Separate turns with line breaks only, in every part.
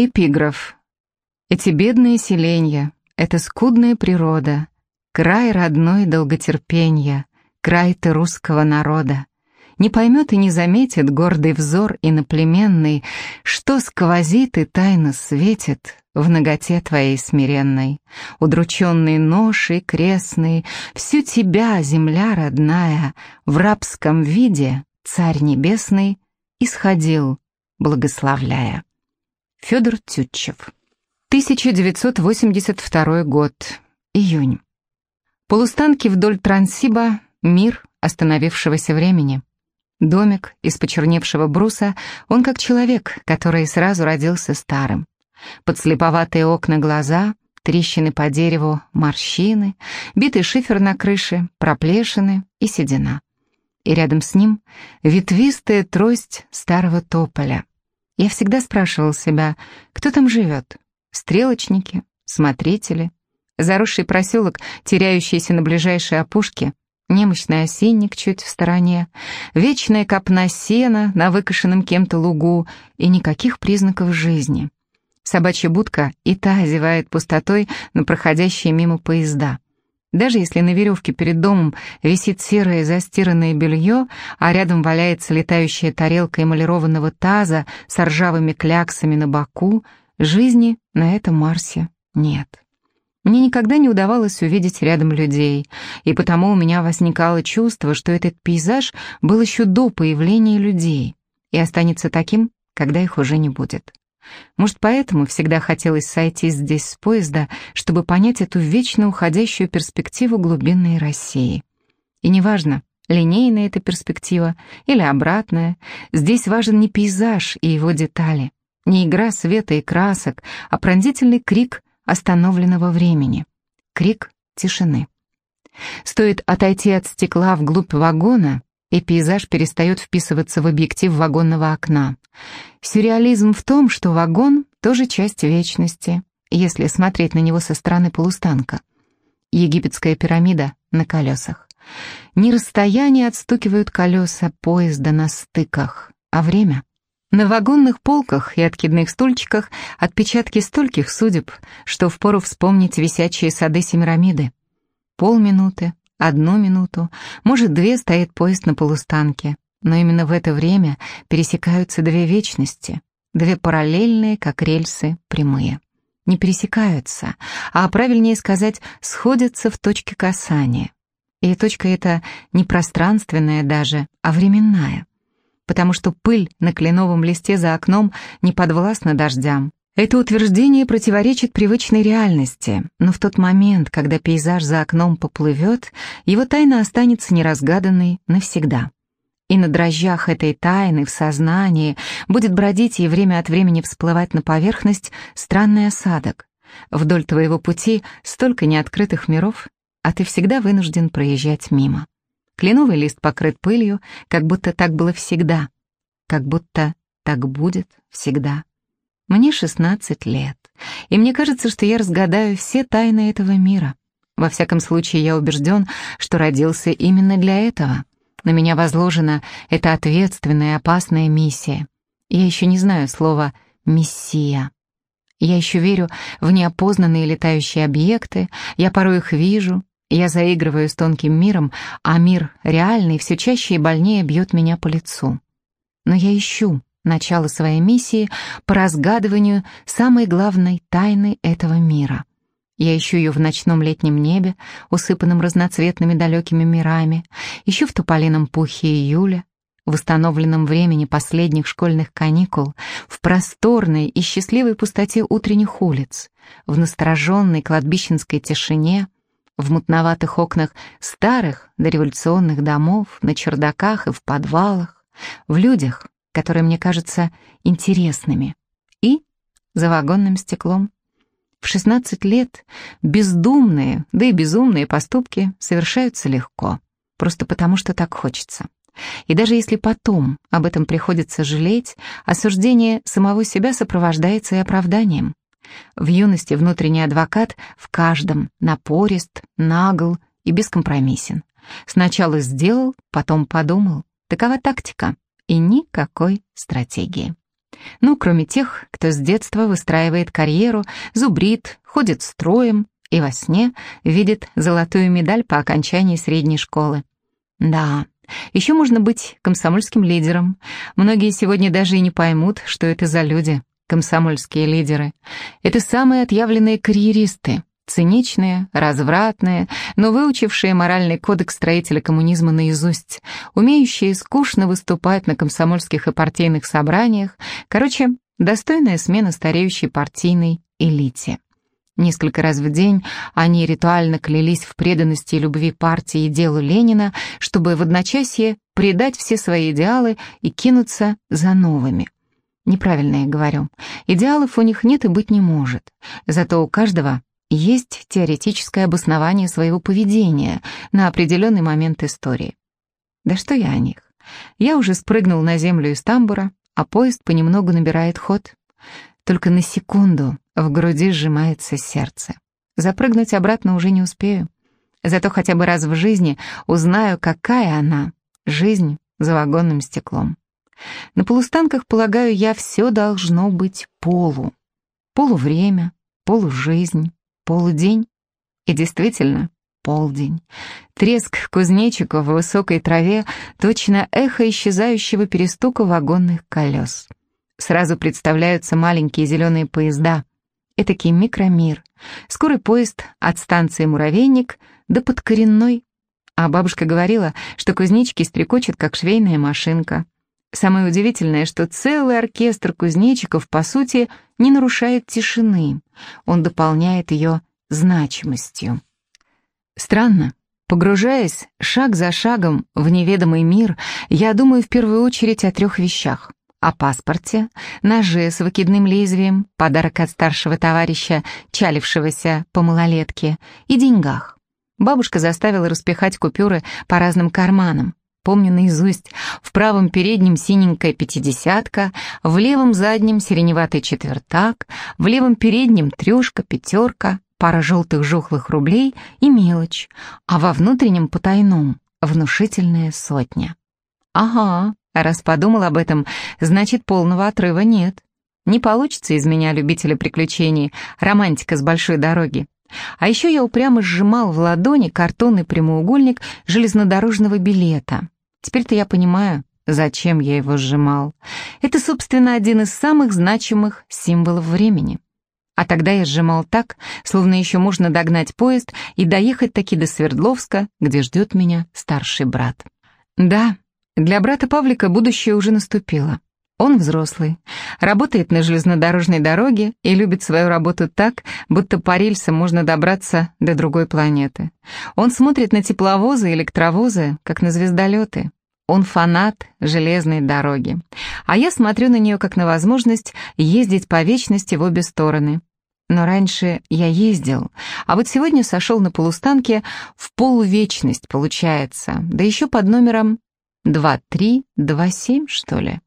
Эпиграф. Эти бедные селенья, это скудная природа, край родной долготерпенья, край ты русского народа. Не поймет и не заметит гордый взор иноплеменный, что сквозит и тайно светит в ноготе твоей смиренной. Удрученный ношей крестный, всю тебя, земля родная, в рабском виде царь небесный исходил, благословляя. Федор Тютчев. 1982 год. Июнь. Полустанки вдоль Трансиба — мир остановившегося времени. Домик из почерневшего бруса, он как человек, который сразу родился старым. Подслеповатые окна глаза, трещины по дереву, морщины, битый шифер на крыше, проплешины и седина. И рядом с ним ветвистая трость старого тополя, я всегда спрашивал себя, кто там живет? Стрелочники? Смотрители? Заросший проселок, теряющийся на ближайшей опушке? Немощный осенник чуть в стороне? Вечная копна сена на выкошенном кем-то лугу? И никаких признаков жизни? Собачья будка и та озевает пустотой на проходящие мимо поезда. Даже если на веревке перед домом висит серое застиранное белье, а рядом валяется летающая тарелка эмалированного таза с ржавыми кляксами на боку, жизни на этом Марсе нет. Мне никогда не удавалось увидеть рядом людей, и потому у меня возникало чувство, что этот пейзаж был еще до появления людей и останется таким, когда их уже не будет. Может, поэтому всегда хотелось сойти здесь с поезда, чтобы понять эту вечно уходящую перспективу глубинной России. И неважно, линейная эта перспектива или обратная, здесь важен не пейзаж и его детали, не игра света и красок, а пронзительный крик остановленного времени, крик тишины. Стоит отойти от стекла вглубь вагона, и пейзаж перестает вписываться в объектив вагонного окна. Сюрреализм в том, что вагон — тоже часть вечности, если смотреть на него со стороны полустанка. Египетская пирамида на колесах. Не расстояние отстукивают колеса поезда на стыках, а время. На вагонных полках и откидных стульчиках отпечатки стольких судеб, что впору вспомнить висячие сады Семирамиды. Полминуты, Одну минуту, может, две стоит поезд на полустанке, но именно в это время пересекаются две вечности, две параллельные, как рельсы, прямые. Не пересекаются, а правильнее сказать, сходятся в точке касания. И точка эта не пространственная даже, а временная, потому что пыль на кленовом листе за окном не подвластна дождям, это утверждение противоречит привычной реальности, но в тот момент, когда пейзаж за окном поплывет, его тайна останется неразгаданной навсегда. И на дрожжах этой тайны в сознании будет бродить и время от времени всплывать на поверхность странный осадок. Вдоль твоего пути столько неоткрытых миров, а ты всегда вынужден проезжать мимо. Кленовый лист покрыт пылью, как будто так было всегда, как будто так будет всегда. Мне 16 лет, и мне кажется, что я разгадаю все тайны этого мира. Во всяком случае, я убежден, что родился именно для этого. На меня возложена эта ответственная и опасная миссия. Я еще не знаю слова «мессия». Я еще верю в неопознанные летающие объекты, я порой их вижу, я заигрываю с тонким миром, а мир реальный все чаще и больнее бьет меня по лицу. Но я ищу, начало своей миссии по разгадыванию самой главной тайны этого мира. Я ищу ее в ночном летнем небе, усыпанном разноцветными далекими мирами, ищу в туполином пухе июля, в восстановленном времени последних школьных каникул, в просторной и счастливой пустоте утренних улиц, в настороженной кладбищенской тишине, в мутноватых окнах старых дореволюционных домов, на чердаках и в подвалах, в людях, которые мне кажутся интересными, и за вагонным стеклом. В 16 лет бездумные, да и безумные поступки совершаются легко, просто потому что так хочется. И даже если потом об этом приходится жалеть, осуждение самого себя сопровождается и оправданием. В юности внутренний адвокат в каждом напорист, нагл и бескомпромиссен. Сначала сделал, потом подумал. Такова тактика и никакой стратегии. Ну, кроме тех, кто с детства выстраивает карьеру, зубрит, ходит строем и во сне видит золотую медаль по окончании средней школы. Да, еще можно быть комсомольским лидером. Многие сегодня даже и не поймут, что это за люди, комсомольские лидеры. Это самые отъявленные карьеристы, циничные, развратные, но выучившие моральный кодекс строителя коммунизма наизусть, умеющие скучно выступать на комсомольских и партийных собраниях, короче, достойная смена стареющей партийной элите. Несколько раз в день они ритуально клялись в преданности и любви партии и делу Ленина, чтобы в одночасье предать все свои идеалы и кинуться за новыми. Неправильно я говорю. Идеалов у них нет и быть не может. Зато у каждого есть теоретическое обоснование своего поведения на определенный момент истории. Да что я о них? Я уже спрыгнул на землю из тамбура, а поезд понемногу набирает ход. Только на секунду в груди сжимается сердце. Запрыгнуть обратно уже не успею. Зато хотя бы раз в жизни узнаю, какая она, жизнь за вагонным стеклом. На полустанках, полагаю, я все должно быть полу. Полувремя, полужизнь, полудень. И действительно, полдень. Треск кузнечиков в высокой траве, точно эхо исчезающего перестука вагонных колес. Сразу представляются маленькие зеленые поезда, этакий микромир. Скорый поезд от станции «Муравейник» до подкоренной. А бабушка говорила, что кузнечики стрекочут, как швейная машинка. Самое удивительное, что целый оркестр кузнечиков, по сути, не нарушает тишины. Он дополняет ее значимостью. Странно. Погружаясь шаг за шагом в неведомый мир, я думаю в первую очередь о трех вещах о паспорте, ноже с выкидным лезвием, подарок от старшего товарища, чалившегося по малолетке, и деньгах. Бабушка заставила распихать купюры по разным карманам. Помню наизусть, в правом переднем синенькая пятидесятка, в левом заднем сиреневатый четвертак, в левом переднем трешка, пятерка, пара желтых жухлых рублей и мелочь, а во внутреннем потайном внушительная сотня. Ага, Раз подумал об этом, значит, полного отрыва нет. Не получится из меня любителя приключений, романтика с большой дороги. А еще я упрямо сжимал в ладони картонный прямоугольник железнодорожного билета. Теперь-то я понимаю, зачем я его сжимал. Это, собственно, один из самых значимых символов времени. А тогда я сжимал так, словно еще можно догнать поезд и доехать таки до Свердловска, где ждет меня старший брат. Да, для брата Павлика будущее уже наступило. Он взрослый, работает на железнодорожной дороге и любит свою работу так, будто по рельсам можно добраться до другой планеты. Он смотрит на тепловозы и электровозы, как на звездолеты. Он фанат железной дороги. А я смотрю на нее как на возможность ездить по вечности в обе стороны. Но раньше я ездил, а вот сегодня сошел на полустанке в полувечность, получается, да еще под номером Два три, два семь, что ли?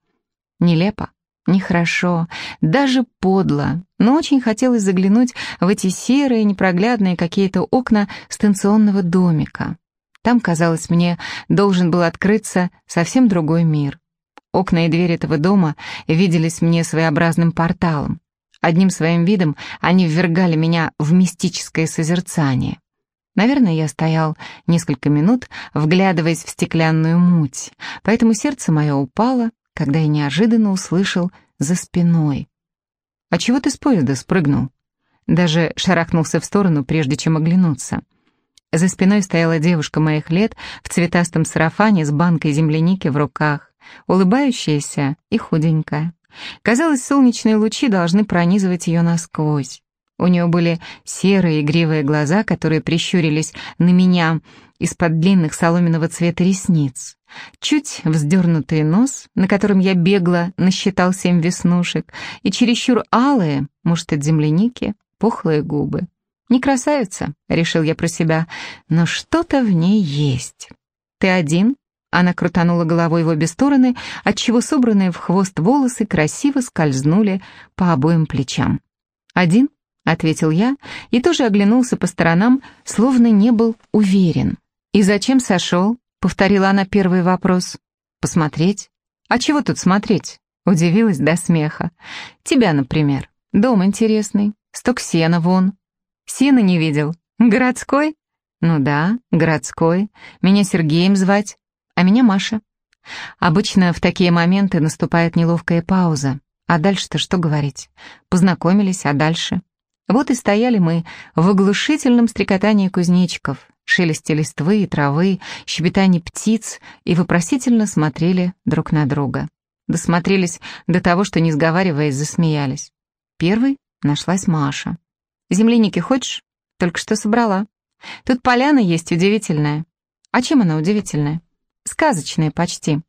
Нелепо, нехорошо, даже подло, но очень хотелось заглянуть в эти серые, непроглядные какие-то окна станционного домика. Там, казалось мне, должен был открыться совсем другой мир. Окна и двери этого дома виделись мне своеобразным порталом. Одним своим видом они ввергали меня в мистическое созерцание. Наверное, я стоял несколько минут, вглядываясь в стеклянную муть, поэтому сердце мое упало, когда я неожиданно услышал за спиной. «А чего ты с поезда спрыгнул?» Даже шарахнулся в сторону, прежде чем оглянуться. За спиной стояла девушка моих лет в цветастом сарафане с банкой земляники в руках, улыбающаяся и худенькая. Казалось, солнечные лучи должны пронизывать ее насквозь. У нее были серые игривые глаза, которые прищурились на меня из-под длинных соломенного цвета ресниц. Чуть вздернутый нос, на котором я бегло насчитал семь веснушек, и чересчур алые, может, от земляники, пухлые губы. «Не красавица», — решил я про себя, — «но что-то в ней есть». «Ты один?» Она крутанула головой в обе стороны, отчего собранные в хвост волосы красиво скользнули по обоим плечам. «Один?» — ответил я и тоже оглянулся по сторонам, словно не был уверен. «И зачем сошел?» — повторила она первый вопрос. «Посмотреть?» «А чего тут смотреть? Удивилась до смеха. «Тебя, например. Дом интересный. Сток сена вон. Сена не видел. Городской? Ну да, городской. Меня Сергеем звать, а меня Маша. Обычно в такие моменты наступает неловкая пауза. А дальше-то что говорить? Познакомились, а дальше? Вот и стояли мы в оглушительном стрекотании кузнечиков, шелесте листвы и травы, щебетании птиц и вопросительно смотрели друг на друга. Досмотрелись до того, что, не сговариваясь, засмеялись. Первой нашлась Маша. «Земляники хочешь? Только что собрала. Тут поляна есть удивительная. А чем она удивительная? Сказочная почти.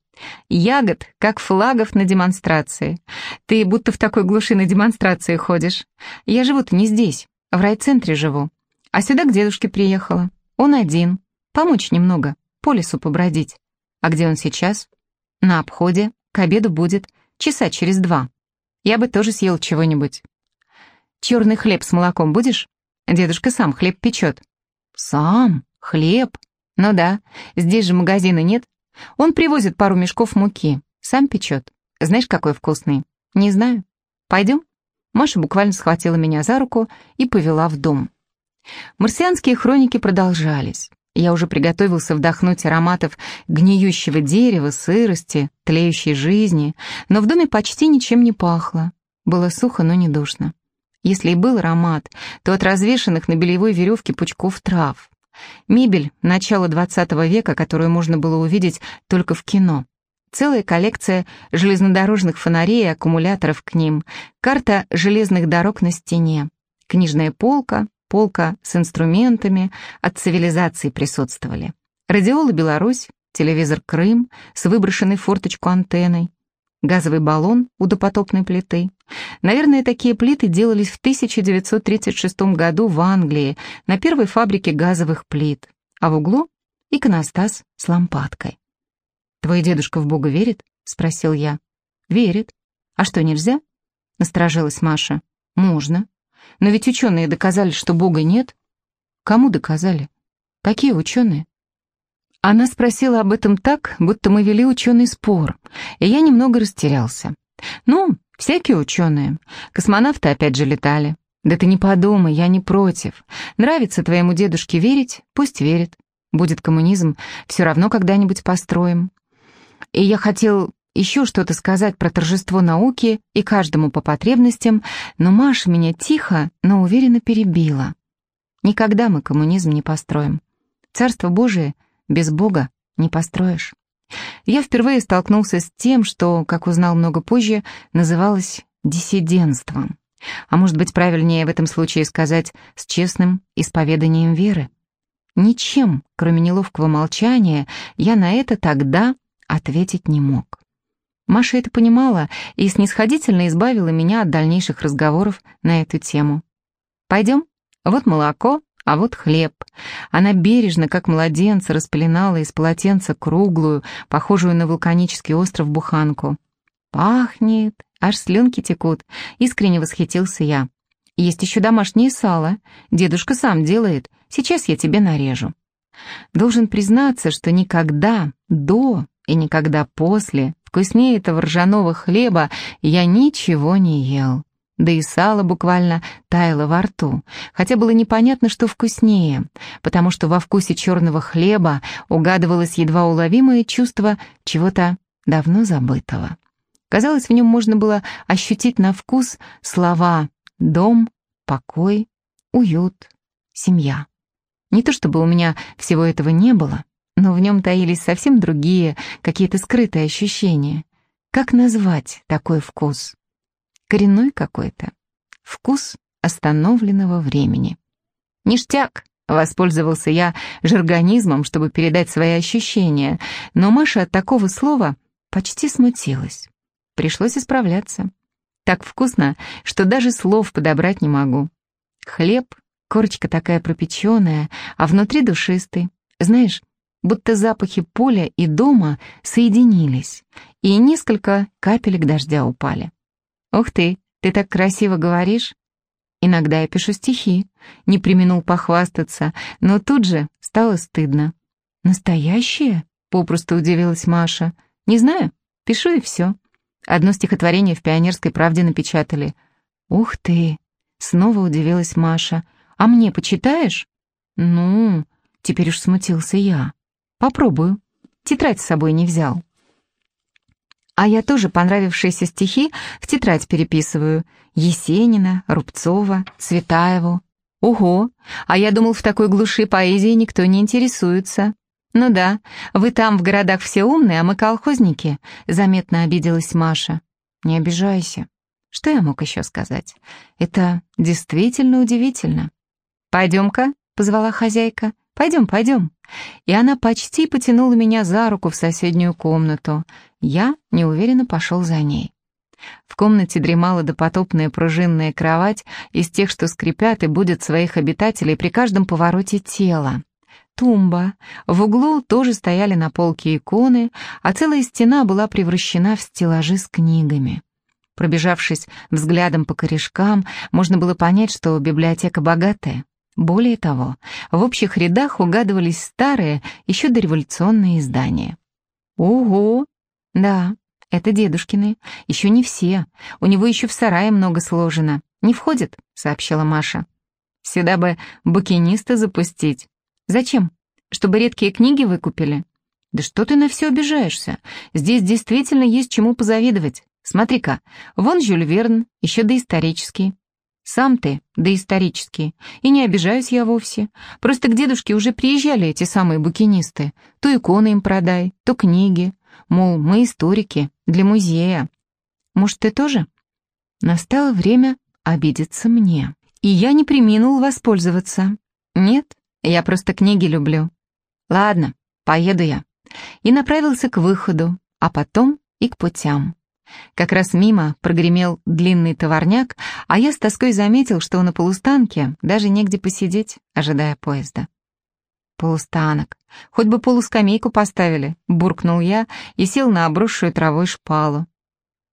Ягод, как флагов на демонстрации. Ты будто в такой глуши на демонстрации ходишь. Я живу-то не здесь, в райцентре живу. А сюда к дедушке приехала. Он один. Помочь немного, по лесу побродить. А где он сейчас? На обходе. К обеду будет. Часа через два. Я бы тоже съел чего-нибудь. Черный хлеб с молоком будешь? Дедушка сам хлеб печет. Сам? Хлеб? Ну да, здесь же магазина нет. Он привозит пару мешков муки, сам печет. Знаешь, какой вкусный? Не знаю. Пойдем? Маша буквально схватила меня за руку и повела в дом. Марсианские хроники продолжались. Я уже приготовился вдохнуть ароматов гниющего дерева, сырости, тлеющей жизни, но в доме почти ничем не пахло. Было сухо, но не душно. Если и был аромат, то от развешанных на белевой веревке пучков трав. Мебель начала XX века, которую можно было увидеть только в кино. Целая коллекция железнодорожных фонарей и аккумуляторов к ним, карта железных дорог на стене, книжная полка, полка с инструментами от цивилизации присутствовали. Радиола «Беларусь», телевизор «Крым» с выброшенной форточку антенной, газовый баллон у допотопной плиты. Наверное, такие плиты делались в 1936 году в Англии на первой фабрике газовых плит, а в углу — иконостас с лампадкой. «Твой дедушка в Бога верит?» — спросил я. «Верит. А что, нельзя?» — насторожилась Маша. «Можно. Но ведь ученые доказали, что Бога нет. Кому доказали? Какие ученые? Она спросила об этом так, будто мы вели ученый спор, и я немного растерялся. Ну, всякие ученые. Космонавты опять же летали. Да ты не подумай, я не против. Нравится твоему дедушке верить, пусть верит. Будет коммунизм, все равно когда-нибудь построим. И я хотел еще что-то сказать про торжество науки и каждому по потребностям, но Маша меня тихо, но уверенно перебила. Никогда мы коммунизм не построим. Царство Божие без Бога не построишь. Я впервые столкнулся с тем, что, как узнал много позже, называлось диссидентством. А может быть, правильнее в этом случае сказать с честным исповеданием веры. Ничем, кроме неловкого молчания, я на это тогда ответить не мог. Маша это понимала и снисходительно избавила меня от дальнейших разговоров на эту тему. «Пойдем? Вот молоко, а вот хлеб». Она бережно, как младенца, распеленала из полотенца круглую, похожую на вулканический остров, буханку. «Пахнет, аж слюнки текут», — искренне восхитился я. «Есть еще домашнее сало. Дедушка сам делает. Сейчас я тебе нарежу». Должен признаться, что никогда до и никогда после Вкуснее этого ржаного хлеба я ничего не ел. Да и сало буквально таяло во рту, хотя было непонятно, что вкуснее, потому что во вкусе черного хлеба угадывалось едва уловимое чувство чего-то давно забытого. Казалось, в нем можно было ощутить на вкус слова «дом», «покой», «уют», «семья». Не то чтобы у меня всего этого не было, но в нем таились совсем другие, какие-то скрытые ощущения. Как назвать такой вкус? Коренной какой-то. Вкус остановленного времени. «Ништяк!» — воспользовался я жаргонизмом, чтобы передать свои ощущения, но Маша от такого слова почти смутилась. Пришлось исправляться. Так вкусно, что даже слов подобрать не могу. Хлеб, корочка такая пропеченная, а внутри душистый. Знаешь, будто запахи поля и дома соединились, и несколько капелек дождя упали. «Ух ты, ты так красиво говоришь!» Иногда я пишу стихи, не применул похвастаться, но тут же стало стыдно. «Настоящие?» — попросту удивилась Маша. «Не знаю, пишу и все. Одно стихотворение в «Пионерской правде» напечатали. «Ух ты!» — снова удивилась Маша. «А мне почитаешь?» «Ну...» — теперь уж смутился я. «Попробую. Тетрадь с собой не взял». А я тоже понравившиеся стихи в тетрадь переписываю. Есенина, Рубцова, Цветаеву. Ого, а я думал, в такой глуши поэзии никто не интересуется. Ну да, вы там в городах все умные, а мы колхозники, заметно обиделась Маша. Не обижайся. Что я мог еще сказать? Это действительно удивительно. «Пойдем-ка», — позвала хозяйка. «Пойдем, пойдем». И она почти потянула меня за руку в соседнюю комнату. Я неуверенно пошел за ней. В комнате дремала допотопная пружинная кровать из тех, что скрипят и будут своих обитателей при каждом повороте тела. Тумба. В углу тоже стояли на полке иконы, а целая стена была превращена в стеллажи с книгами. Пробежавшись взглядом по корешкам, можно было понять, что библиотека богатая. Более того, в общих рядах угадывались старые, еще дореволюционные издания. Ого! Да, это дедушкины. Еще не все. У него еще в сарае много сложено. Не входит, сообщила Маша. Сюда бы букиниста запустить. Зачем? Чтобы редкие книги выкупили? Да что ты на все обижаешься? Здесь действительно есть чему позавидовать. Смотри-ка, вон Жюль Верн, еще доисторический. Сам ты доисторический. И не обижаюсь я вовсе. Просто к дедушке уже приезжали эти самые букинисты. То иконы им продай, то книги. Мол, мы историки, для музея. Может, ты тоже? Настало время обидеться мне. И я не приминул воспользоваться. Нет, я просто книги люблю. Ладно, поеду я. И направился к выходу, а потом и к путям. Как раз мимо прогремел длинный товарняк, а я с тоской заметил, что на полустанке даже негде посидеть, ожидая поезда. «Полустанок. Хоть бы полускамейку поставили», — буркнул я и сел на обросшую травой шпалу.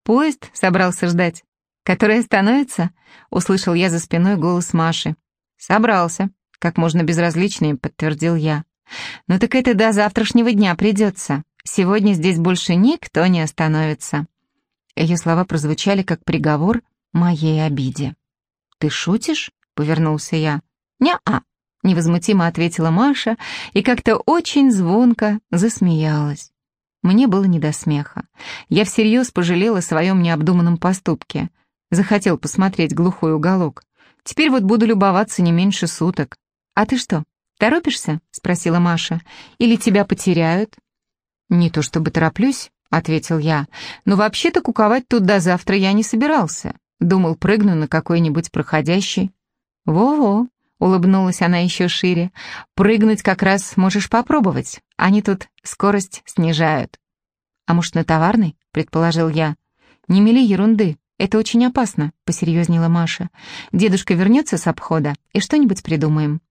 «Поезд собрался ждать. Который остановится?» — услышал я за спиной голос Маши. «Собрался», — как можно безразличнее подтвердил я. «Ну так это до завтрашнего дня придется. Сегодня здесь больше никто не остановится». Ее слова прозвучали как приговор моей обиде. «Ты шутишь?» — повернулся я. «Не-а», — невозмутимо ответила Маша и как-то очень звонко засмеялась. Мне было не до смеха. Я всерьез пожалела о своем необдуманном поступке. Захотел посмотреть глухой уголок. Теперь вот буду любоваться не меньше суток. «А ты что, торопишься?» — спросила Маша. «Или тебя потеряют?» «Не то чтобы тороплюсь», — ответил я. «Но вообще-то куковать тут до завтра я не собирался. Думал, прыгну на какой-нибудь проходящий». «Во-во», — улыбнулась она еще шире. «Прыгнуть как раз можешь попробовать. Они тут скорость снижают». «А может, на товарный?» — предположил я. «Не мели ерунды. Это очень опасно», — посерьезнела Маша. «Дедушка вернется с обхода, и что-нибудь придумаем».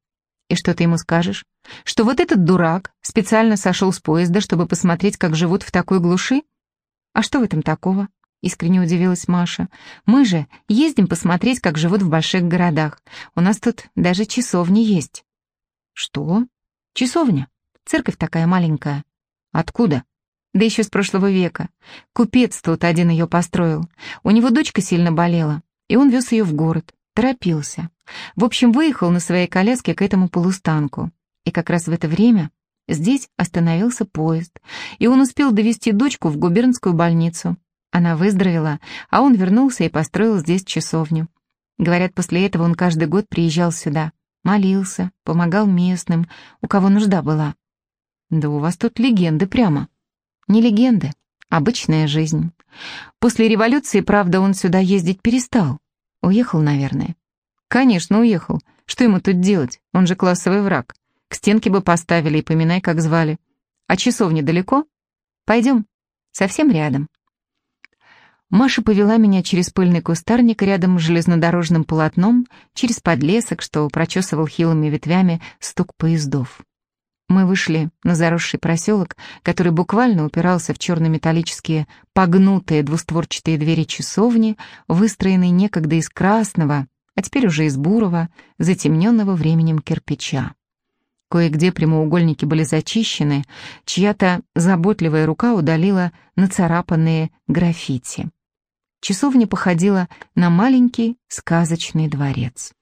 «И что ты ему скажешь? Что вот этот дурак специально сошел с поезда, чтобы посмотреть, как живут в такой глуши? А что в этом такого?» Искренне удивилась Маша. «Мы же ездим посмотреть, как живут в больших городах. У нас тут даже часовни есть». «Что? Часовня? Церковь такая маленькая. Откуда?» «Да еще с прошлого века. Купец тут один ее построил. У него дочка сильно болела, и он вез ее в город. Торопился. В общем, выехал на своей коляске к этому полустанку. И как раз в это время здесь остановился поезд, и он успел довести дочку в губернскую больницу. Она выздоровела, а он вернулся и построил здесь часовню. Говорят, после этого он каждый год приезжал сюда, молился, помогал местным, у кого нужда была. Да у вас тут легенды прямо. Не легенды, обычная жизнь. После революции, правда, он сюда ездить перестал. Уехал, наверное. Конечно, уехал. Что ему тут делать? Он же классовый враг. К стенке бы поставили и поминай, как звали. А часовня далеко? Пойдем. Совсем рядом. Маша повела меня через пыльный кустарник рядом с железнодорожным полотном, через подлесок, что прочесывал хилыми ветвями стук поездов. Мы вышли на заросший проселок, который буквально упирался в черно-металлические погнутые двустворчатые двери часовни, выстроенные некогда из красного, а теперь уже из бурого, затемненного временем кирпича. Кое-где прямоугольники были зачищены, чья-то заботливая рука удалила нацарапанные граффити. Часовня походила на маленький сказочный дворец.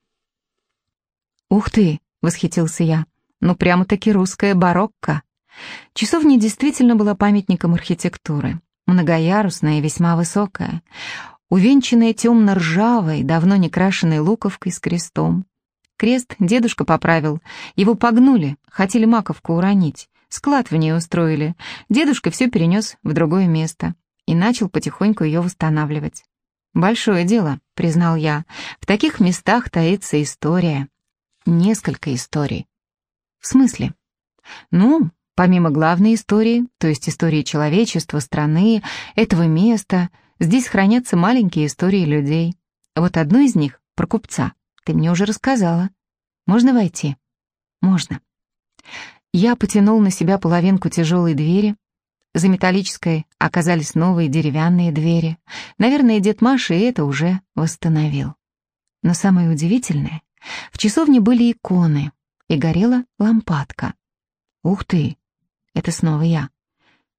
«Ух ты!» — восхитился я. «Ну прямо-таки русская барокко!» Часовня действительно была памятником архитектуры. Многоярусная и весьма высокая. Увенчанная темно-ржавой, давно не крашенной луковкой с крестом. Крест дедушка поправил. Его погнули, хотели маковку уронить. Склад в ней устроили. Дедушка все перенес в другое место и начал потихоньку ее восстанавливать. «Большое дело», — признал я. «В таких местах таится история. Несколько историй». «В смысле?» «Ну, помимо главной истории, то есть истории человечества, страны, этого места, здесь хранятся маленькие истории людей. Вот одну из них, про купца, ты мне уже рассказала. Можно войти? Можно. Я потянул на себя половинку тяжелой двери. За металлической оказались новые деревянные двери. Наверное, дед Маша это уже восстановил. Но самое удивительное, в часовне были иконы, и горела лампадка. Ух ты, это снова я.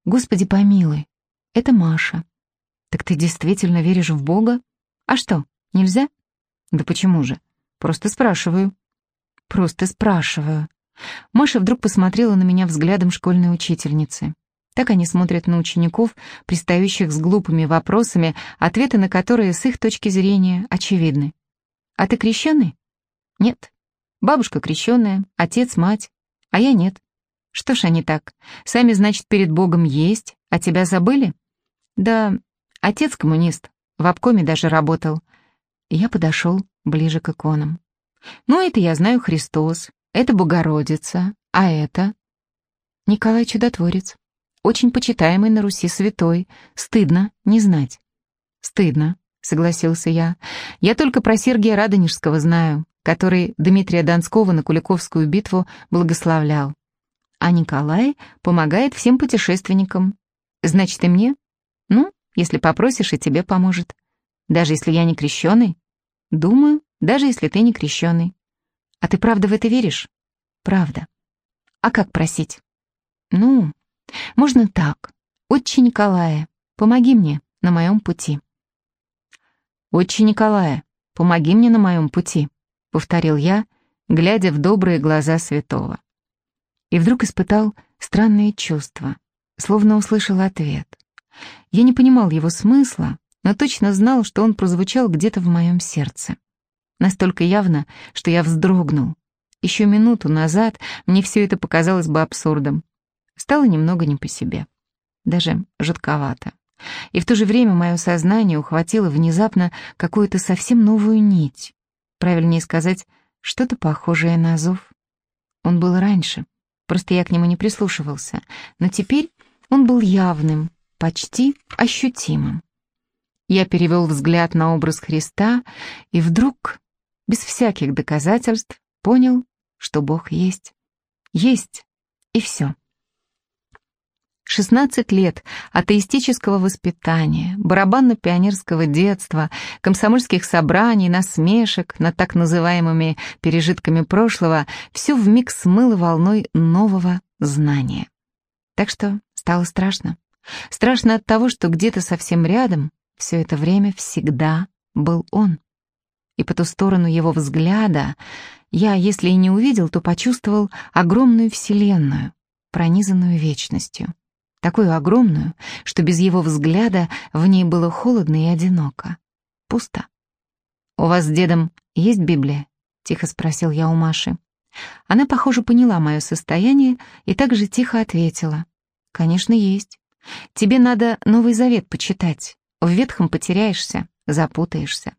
Господи помилуй, это Маша. Так ты действительно веришь в Бога? А что, нельзя? Да почему же? Просто спрашиваю. Просто спрашиваю. Маша вдруг посмотрела на меня взглядом школьной учительницы. Так они смотрят на учеников, пристающих с глупыми вопросами, ответы на которые с их точки зрения очевидны. «А ты крещеный?» «Нет. Бабушка крещеная, отец, мать. А я нет. Что ж они так? Сами, значит, перед Богом есть, а тебя забыли?» «Да, отец коммунист, в обкоме даже работал». Я подошел ближе к иконам. «Ну, это я знаю Христос, это Богородица, а это...» Николай Чудотворец, очень почитаемый на Руси святой, стыдно не знать. «Стыдно», — согласился я. «Я только про Сергия Радонежского знаю, который Дмитрия Донского на Куликовскую битву благословлял. А Николай помогает всем путешественникам. Значит, и мне? Ну, если попросишь, и тебе поможет. Даже если я не крещеный? Думаю, даже если ты не крещеный. А ты правда в это веришь? Правда. А как просить? Ну, можно так. Отче Николая, помоги мне на моем пути. Отче Николая, помоги мне на моем пути, повторил я, глядя в добрые глаза святого. И вдруг испытал странные чувства, словно услышал ответ. Я не понимал его смысла, но точно знал, что он прозвучал где-то в моем сердце. Настолько явно, что я вздрогнул. Еще минуту назад мне все это показалось бы абсурдом. Стало немного не по себе. Даже жутковато. И в то же время мое сознание ухватило внезапно какую-то совсем новую нить. Правильнее сказать, что-то похожее на зов. Он был раньше, просто я к нему не прислушивался. Но теперь он был явным, почти ощутимым. Я перевел взгляд на образ Христа и вдруг без всяких доказательств, понял, что Бог есть. Есть, и все. 16 лет атеистического воспитания, барабанно-пионерского детства, комсомольских собраний, насмешек над так называемыми пережитками прошлого, все вмиг смыло волной нового знания. Так что стало страшно. Страшно от того, что где-то совсем рядом все это время всегда был он и по ту сторону его взгляда я, если и не увидел, то почувствовал огромную вселенную, пронизанную вечностью. Такую огромную, что без его взгляда в ней было холодно и одиноко. Пусто. «У вас с дедом есть Библия?» — тихо спросил я у Маши. Она, похоже, поняла мое состояние и также тихо ответила. «Конечно, есть. Тебе надо Новый Завет почитать. В Ветхом потеряешься, запутаешься.